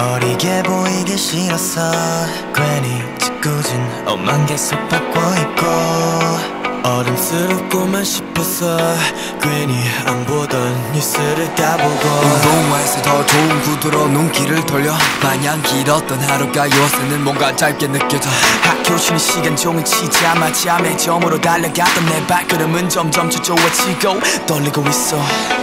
어리게 보이기 싫었어 괜히 짓궂은 옷만 계속 바꿔 입고 어른스럽고만 싶어서 괜히 안 보던 뉴스를 다 보고 운동화에서 더 좋은 구두로 눈길을 돌려. 마냥 길었던 하루가 요새는 뭔가 짧게 느껴져. 학교 쉬는 시간 종일 치자마자 매점으로 달려갔던 내 발걸음은 점점 초조해지고 떨리고 있어.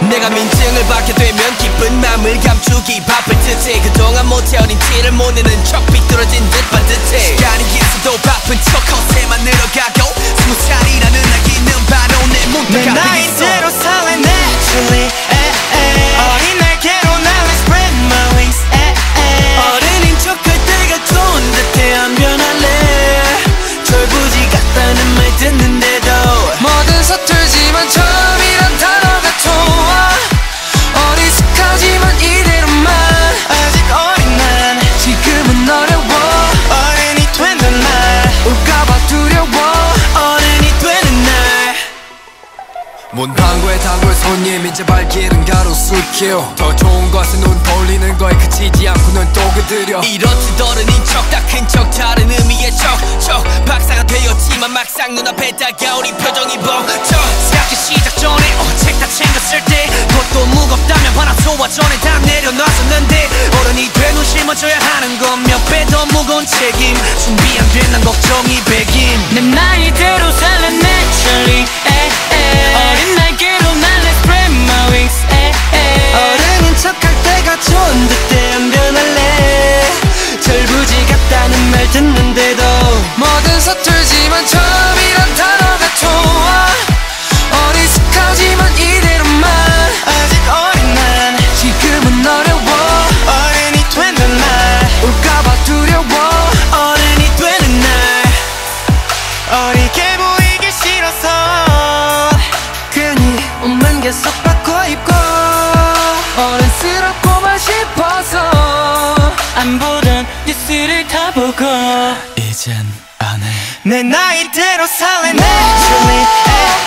내가 민증을 받게 되면 기쁜 마음을 감추기 바쁠 듯해. 그동안 못해어린 티를 못 내는 척 삐뚤어진 듯 반듯해. 시간이 있어도 바쁜 척 허세만 늘어가고 스무 살이라는 나이는 바로 내내 문턱 앞에 있어. 나이대로 살래 naturally 문방구에 단골 손님 이제 발길은 가로수길 더 좋은 것은 눈 돌리는 거에 그치지 않고 넌 또 그들여. 이렇듯 어른인 척다 큰척 다른 의미의 척척. 박사가 되었지만 막상 눈앞에 다가오니 표정이 벙쩍 생각해 시작 전에 어책 다 챙겼을 때. 그것도 무겁다면 화나 소화 전에 다 내려놨었는데. 어른이 되는 짊어져야 하는 건 몇 배 더 무거운 책임. 준비 안 된 난 걱정이 백임. 내나 서툴지만 처음이란 단어가 좋아. 어리숙하지만 이대로만. 아직 어린 난 지금은 어려워. 어른이 된단 말 올까봐 두려워. 어른이 되는 날 어리게 보이기 싫어서. 괜히 옷만 계속 바꿔 입고 어른스럽고만 싶어서. 안 보던 뉴스를 다 보고 이젠 내 나이대로 살래 naturally 에, 에.